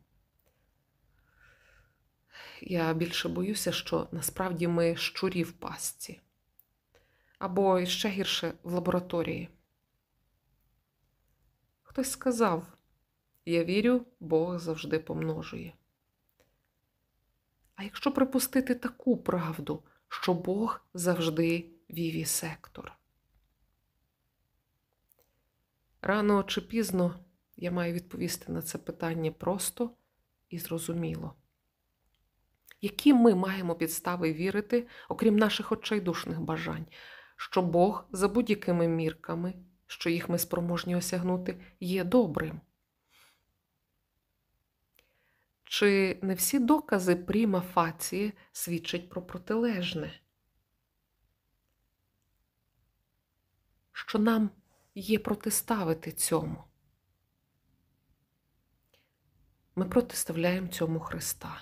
[SPEAKER 1] Я більше боюся, що насправді ми щурі в пастці, або ще гірше в лабораторії. Хтось сказав: Я вірю, Бог завжди помножує. А якщо припустити таку правду, що Бог завжди віві сектор? Рано чи пізно я маю відповісти на це питання просто і зрозуміло. Які ми маємо підстави вірити, окрім наших очайдушних бажань, що Бог за будь-якими мірками, що їх ми спроможні осягнути, є добрим? Чи не всі докази пріма фації свідчать про протилежне? Що нам є протиставити цьому? Ми протиставляємо цьому Христа.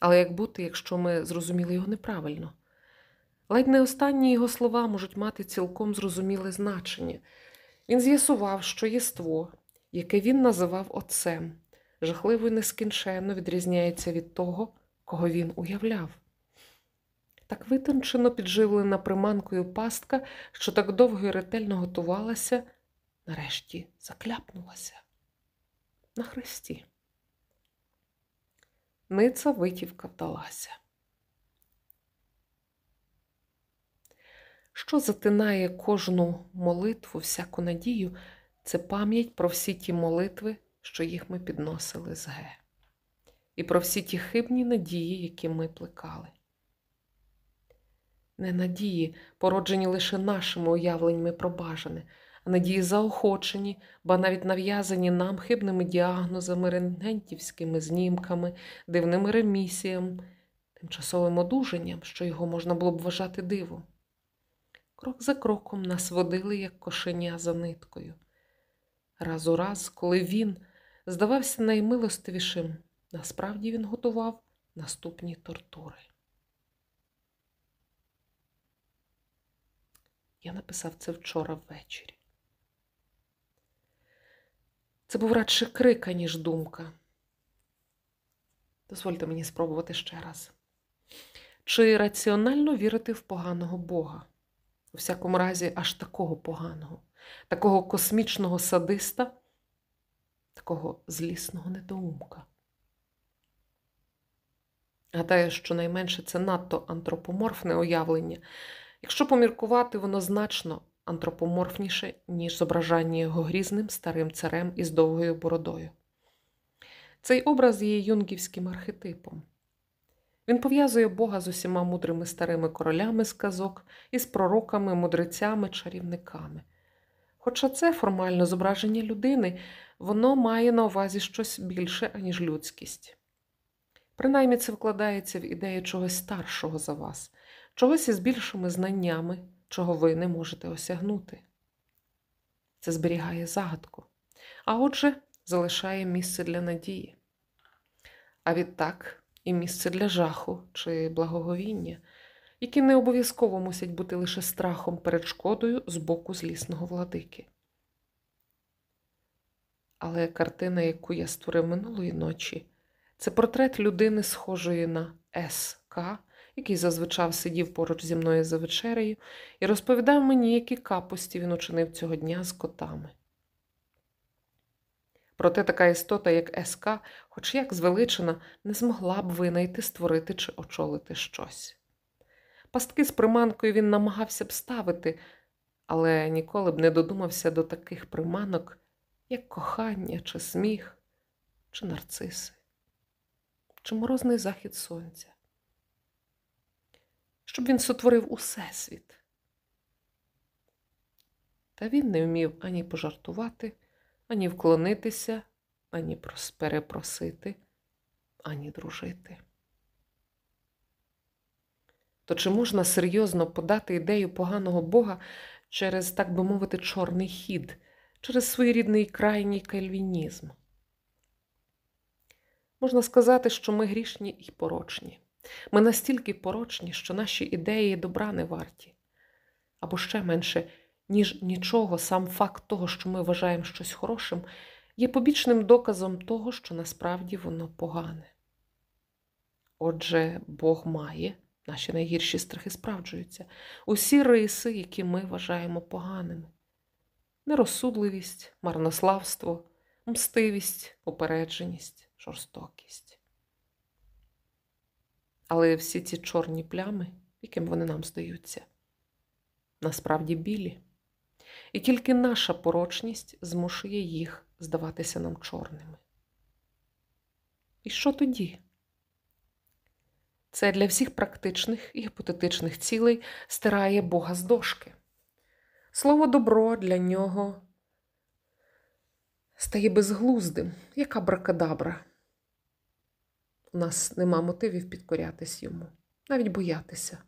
[SPEAKER 1] Але як бути, якщо ми зрозуміли його неправильно? Ледь не останні його слова можуть мати цілком зрозуміле значення. Він з'ясував, що єство, яке він називав Отцем, жахливо і нескінченно відрізняється від того, кого він уявляв. Так витончено підживлена приманкою пастка, що так довго і ретельно готувалася, нарешті закляпнулася на хресті. Ниця витівка вдалася. Що затинає кожну молитву, всяку надію, це пам'ять про всі ті молитви, що їх ми підносили з Г, і про всі ті хибні надії, які ми плекали. Не надії, породжені лише нашими уявленнями про бажане, а надії заохочені, ба навіть нав'язані нам хибними діагнозами, рентгентівськими знімками, дивними ремісіями, тимчасовим одужанням, що його можна було б вважати дивом. Крок за кроком нас водили, як кошеня за ниткою. Раз у раз, коли він здавався наймилостивішим, насправді він готував наступні тортури. Я написав це вчора ввечері. Це був радше крик, аніж думка. Дозвольте мені спробувати ще раз. Чи раціонально вірити в поганого Бога? У всякому разі, аж такого поганого, такого космічного садиста, такого злісного недоумка? Гадаю, що найменше це надто антропоморфне уявлення. Якщо поміркувати, воно значно антропоморфніше, ніж зображання його грізним старим царем із довгою бородою. Цей образ є юнгівським архетипом. Він пов'язує Бога з усіма мудрими старими королями з казок, із пророками, мудрецями, чарівниками. Хоча це формальне зображення людини, воно має на увазі щось більше, аніж людськість. Принаймні це вкладається в ідею чогось старшого за вас, чогось із більшими знаннями, чого ви не можете осягнути. Це зберігає загадку, а отже, залишає місце для надії. А відтак і місце для жаху чи благоговіння, які не обов'язково мусять бути лише страхом перед шкодою з боку злісного владики. Але картина, яку я створив минулої ночі, це портрет людини, схожої на СК, який зазвичай сидів поруч зі мною за вечерею, і розповідав мені, які капості він учинив цього дня з котами. Проте така істота, як СК, хоч як звеличена, не змогла б винайти, створити чи очолити щось. Пастки з приманкою він намагався б ставити, але ніколи б не додумався до таких приманок, як кохання, чи сміх, чи нарциси, чи морозний захід сонця. Щоб він сотворив усесвіт. Та він не вмів ані пожартувати, ані вклонитися, ані перепросити, ані дружити. То чи можна серйозно подати ідею поганого Бога через, так би мовити, чорний хід, через своєрідний крайній кальвінізм? Можна сказати, що ми грішні і порочні. Ми настільки порочні, що наші ідеї добра не варті, або ще менше, ніж нічого, сам факт того, що ми вважаємо щось хорошим, є побічним доказом того, що насправді воно погане. Отже, Бог має Наші найгірші страхи справджуються. Усі риси, які ми вважаємо поганими. Нерозсудливість, марнославство, мстивість, упередженість, жорстокість. Але всі ці чорні плями, яким вони нам здаються, насправді білі. І тільки наша порочність змушує їх здаватися нам чорними. І що тоді? Це для всіх практичних і гіпотетичних цілей стирає Бога з дошки. Слово добро для нього стає безглуздим, як абракадабра. У нас нема мотивів підкорятись йому, навіть боятися.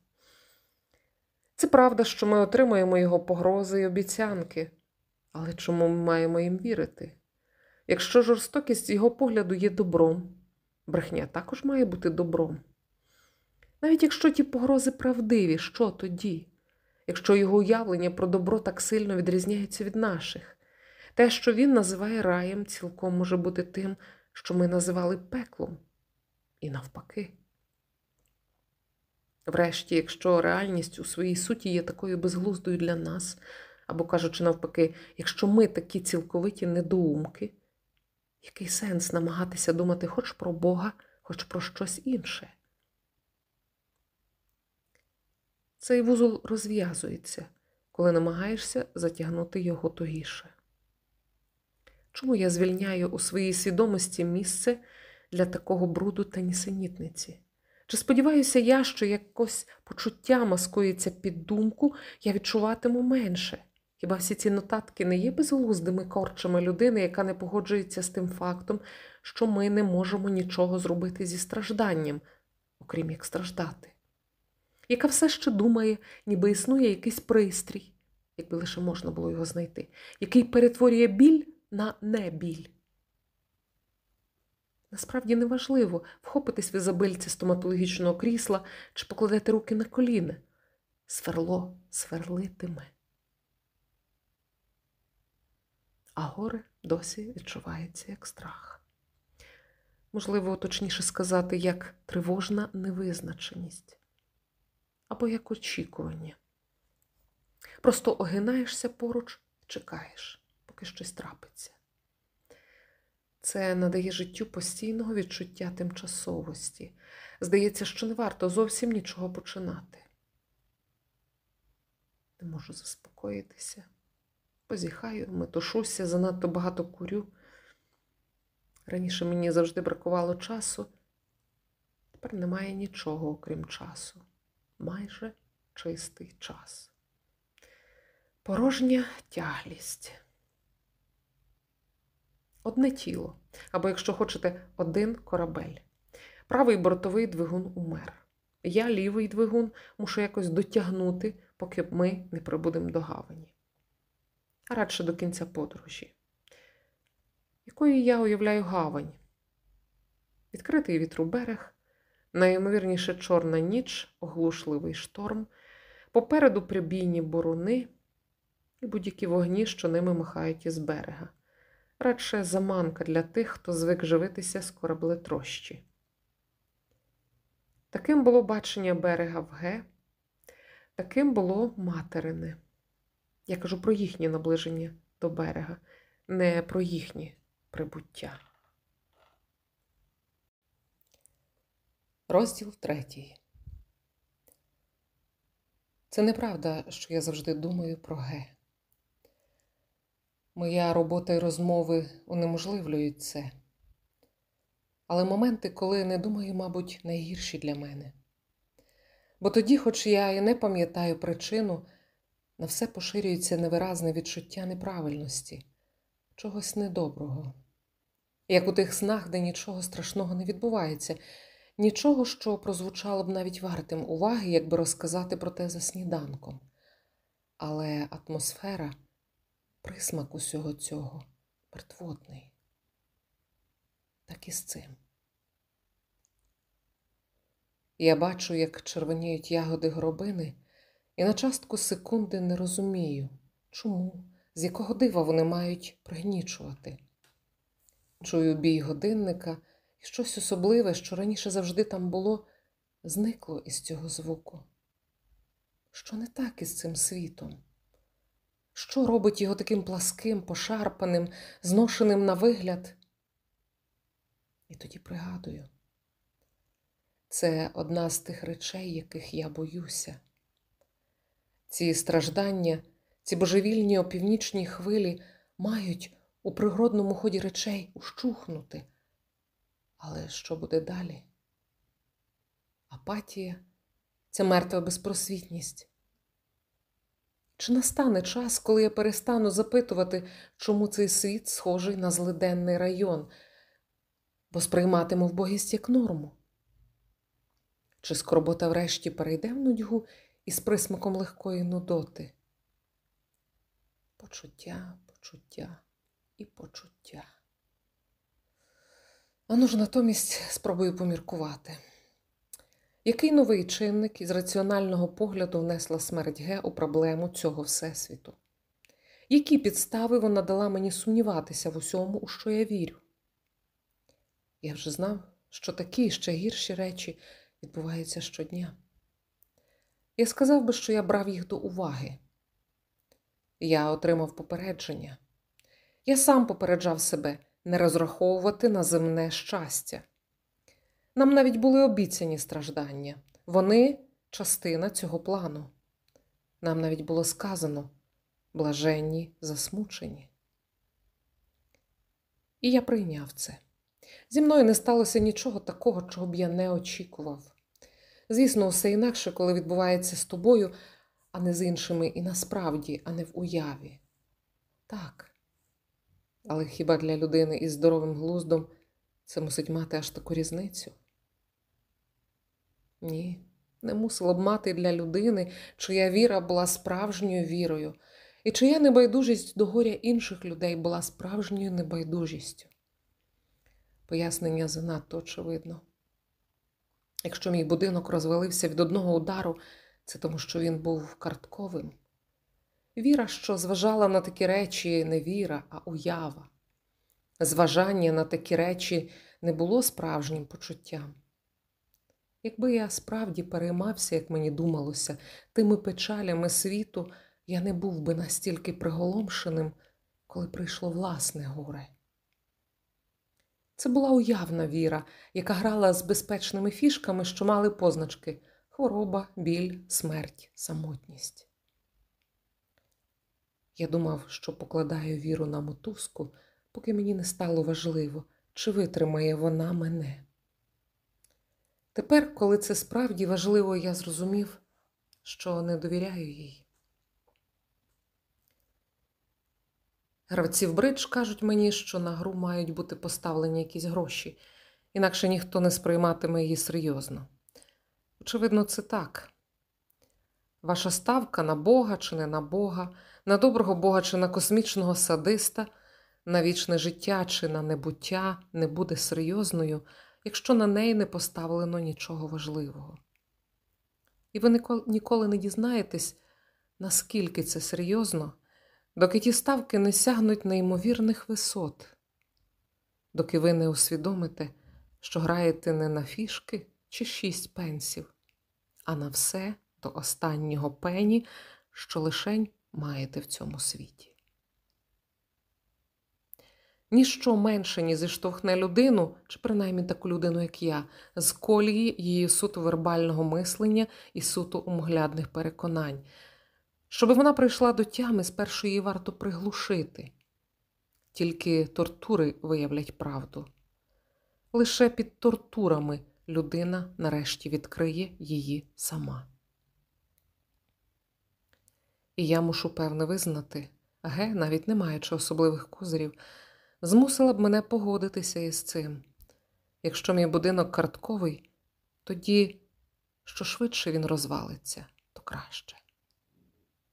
[SPEAKER 1] Це правда, що ми отримуємо його погрози і обіцянки, але чому ми маємо їм вірити? Якщо жорстокість його погляду є добром, брехня також має бути добром. Навіть якщо ті погрози правдиві, що тоді? Якщо його уявлення про добро так сильно відрізняється від наших, те, що він називає раєм, цілком може бути тим, що ми називали пеклом, і навпаки. Врешті, якщо реальність у своїй суті є такою безглуздою для нас, або кажучи навпаки, якщо ми такі цілковиті недоумки, який сенс намагатися думати хоч про Бога, хоч про щось інше? Цей вузол розв'язується, коли намагаєшся затягнути його тугіше. Чому я звільняю у своїй свідомості місце для такого бруду та нісенітниці? Чи сподіваюся я, що якось почуття маскується під думку, я відчуватиму менше? Хіба всі ці нотатки не є безглуздими корчами людини, яка не погоджується з тим фактом, що ми не можемо нічого зробити зі стражданням, окрім як страждати? Яка все ще думає, ніби існує якийсь пристрій, якби лише можна було його знайти, який перетворює біль на небіль. Насправді неважливо вхопитись в ізобильці стоматологічного крісла чи покладати руки на коліна. Сверло сверлитиме. А горе досі відчувається як страх. Можливо, точніше сказати, як тривожна невизначеність або як очікування. Просто огинаєшся поруч чекаєш, поки щось трапиться. Це надає життю постійного відчуття тимчасовості. Здається, що не варто зовсім нічого починати. Не можу заспокоїтися. Позіхаю, метушуся, занадто багато курю. Раніше мені завжди бракувало часу, тепер немає нічого, окрім часу. Майже чистий час. Порожня тяглість одне тіло, або, якщо хочете, один корабель. Правий бортовий двигун умер. Я, лівий двигун, мушу якось дотягнути, поки ми не прибудемо до гавані. А радше до кінця подорожі. Якою я уявляю гавань? Відкритий вітру берег, найімовірніше чорна ніч, оглушливий шторм, попереду прибійні боруни і будь-які вогні, що ними махають із берега радше заманка для тих, хто звик живитися з кораблетрощі. Таким було бачення берега в Г, таким було материне. Я кажу про їхнє наближення до берега, не про їхнє прибуття. Розділ третій. Це неправда, що я завжди думаю про Г. Моя робота і розмови унеможливлюють це. Але моменти, коли не думаю, мабуть, найгірші для мене. Бо тоді, хоч я і не пам'ятаю причину, на все поширюється невиразне відчуття неправильності, чогось недоброго. Як у тих снах, де нічого страшного не відбувається, нічого, що прозвучало б навіть вартим уваги, якби розказати про те за сніданком. Але атмосфера присмак усього цього мертвотний. Так і з цим. Я бачу, як червоніють ягоди гробини, і на частку секунди не розумію, чому, з якого дива вони мають пригнічувати. Чую бій годинника щось особливе, що раніше завжди там було, зникло із цього звуку. Що не так із цим світом? Що робить його таким пласким, пошарпаним, зношеним на вигляд? І тоді пригадую, це одна з тих речей, яких я боюся. Ці страждання, ці божевільні опівнічні хвилі мають у природному ході речей ущухнути. Але що буде далі? Апатія це мертва безпросвітність. Чи настане час, коли я перестану запитувати, чому цей світ схожий на злиденний район, бо сприйматиму вбогість як норму? Чи скорбота врешті перейде в нудьгу із присмаком легкої нудоти? Почуття, почуття і почуття. Ану ж натомість спробую поміркувати. Який новий чинник із раціонального погляду внесла смерть Ге у проблему цього Всесвіту? Які підстави вона дала мені сумніватися в усьому, у що я вірю? Я вже знав, що такі ще гірші речі відбуваються щодня. Я сказав би, що я брав їх до уваги. Я отримав попередження. Я сам попереджав себе не розраховувати на земне щастя. Нам навіть були обіцяні страждання. Вони частина цього плану. Нам навіть було сказано блаженні, засмучені. І я прийняв це. Зі мною не сталося нічого такого, чого б я не очікував. Звісно, все інакше, коли відбувається з тобою, а не з іншими і насправді, а не в уяві. Так. Але хіба для людини із здоровим глуздом це мусить мати аж таку різницю? Ні, не мусило б мати для людини, чия віра була справжньою вірою, і чия небайдужість до горя інших людей була справжньою небайдужістю. Пояснення занадто очевидно. Якщо мій будинок розвалився від одного удару, це тому, що він був картковим. Віра, що зважала на такі речі, не віра, а уява. Зважання на такі речі не було справжнім почуттям. Якби я справді переймався, як мені думалося, тими печалями світу, я не був би настільки приголомшеним, коли прийшло власне горе. Це була уявна віра, яка грала з безпечними фішками, що мали позначки хвороба, біль, смерть, самотність. Я думав, що покладаю віру на мотузку, поки мені не стало важливо, чи витримає вона мене. Тепер, коли це справді важливо, я зрозумів, що не довіряю їй. Гравці в бридж кажуть мені, що на гру мають бути поставлені якісь гроші, інакше ніхто не сприйматиме її серйозно. Очевидно, це так. Ваша ставка на Бога чи не на Бога, на доброго Бога чи на космічного садиста, на вічне життя чи на небуття не буде серйозною, якщо на неї не поставлено нічого важливого. І ви ніколи не дізнаєтесь, наскільки це серйозно, доки ті ставки не сягнуть неймовірних висот, доки ви не усвідомите, що граєте не на фішки чи шість пенсів, а на все до останнього пені, що лишень маєте в цьому світі. Ніщо менше, ні зіштовхне людину, чи принаймні таку людину, як я, з колії її суто вербального мислення і суто умглядних переконань. Щоби вона прийшла до тями, спершу її варто приглушити, тільки тортури виявлять правду. Лише під тортурами людина нарешті відкриє її сама. І я мушу певне визнати, ге, навіть не маючи особливих козирів, змусила б мене погодитися із цим. Якщо мій будинок картковий, тоді що швидше він розвалиться, то краще.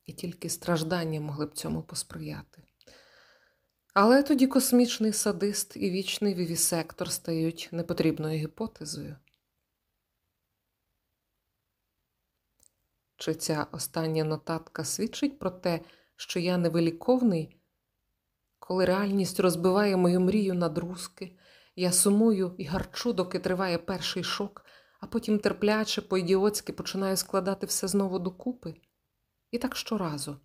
[SPEAKER 1] І тільки страждання могли б цьому посприяти. Але тоді космічний садист і вічний вівісектор стають непотрібною гіпотезою. Чи ця остання нотатка свідчить про те, що я невиліковний коли реальність розбиває мою мрію на друзки, я сумую і гарчу, доки триває перший шок, а потім терпляче, по-ідіотськи починаю складати все знову докупи. І так щоразу.